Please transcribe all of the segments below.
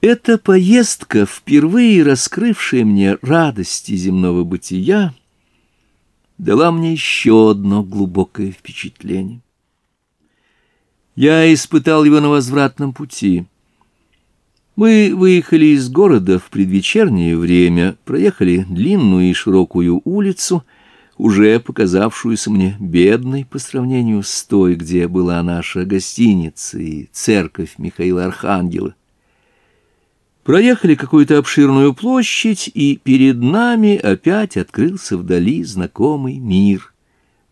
Эта поездка, впервые раскрывшая мне радости земного бытия, дала мне еще одно глубокое впечатление. Я испытал его на возвратном пути. Мы выехали из города в предвечернее время, проехали длинную и широкую улицу, уже показавшуюся мне бедной по сравнению с той, где была наша гостиница и церковь Михаила Архангела. Проехали какую-то обширную площадь, и перед нами опять открылся вдали знакомый мир.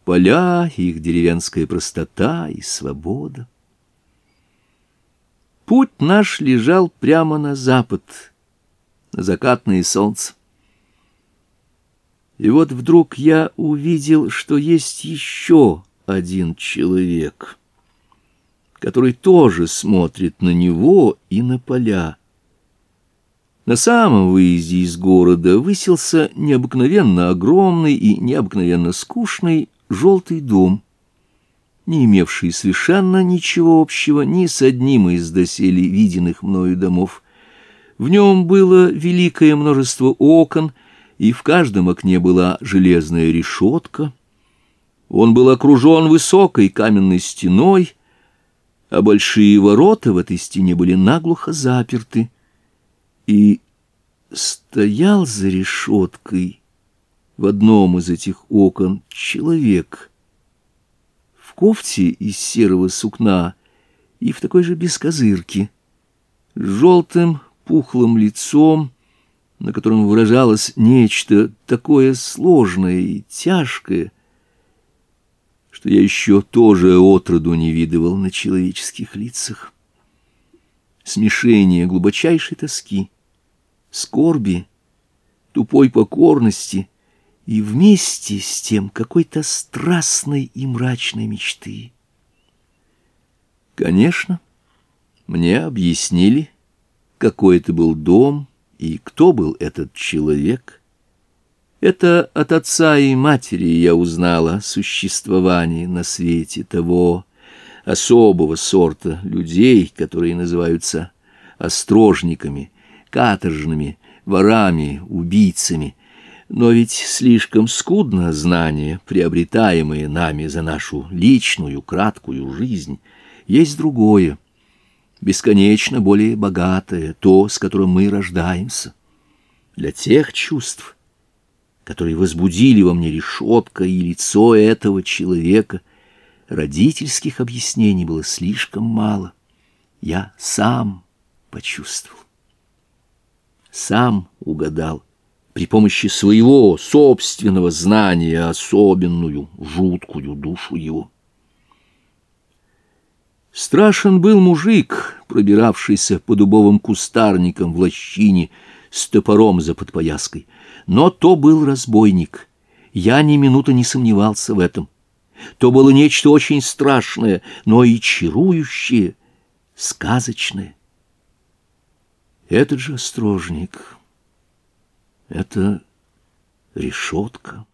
Поля, их деревенская простота и свобода. Путь наш лежал прямо на запад, на закатное солнце. И вот вдруг я увидел, что есть еще один человек, который тоже смотрит на него и на поля. На самом выезде из города высился необыкновенно огромный и необыкновенно скучный желтый дом, не имевший совершенно ничего общего ни с одним из доселе виденных мною домов. В нем было великое множество окон, и в каждом окне была железная решетка. Он был окружен высокой каменной стеной, а большие ворота в этой стене были наглухо заперты — и стоял за решеткой в одном из этих окон человек в кофте из серого сукна и в такой же бескозырке, с желтым пухлым лицом, на котором выражалось нечто такое сложное и тяжкое, что я еще тоже отроду не видывал на человеческих лицах. Смешение глубочайшей тоски — скорби, тупой покорности и вместе с тем какой-то страстной и мрачной мечты. Конечно, мне объяснили, какой это был дом и кто был этот человек. Это от отца и матери я узнала о существовании на свете того особого сорта людей, которые называются острожниками — каторжными, ворами, убийцами. Но ведь слишком скудно знания, приобретаемые нами за нашу личную, краткую жизнь. Есть другое, бесконечно более богатое, то, с которым мы рождаемся. Для тех чувств, которые возбудили во мне решетка и лицо этого человека, родительских объяснений было слишком мало. Я сам почувствовал сам угадал при помощи своего собственного знания особенную, жуткую душу его. Страшен был мужик, пробиравшийся по дубовым кустарникам в лощине с топором за подпояской, но то был разбойник. Я ни минуты не сомневался в этом. То было нечто очень страшное, но и чарующее, сказочное. Этот же острожник, это решетка.